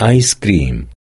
ice cream.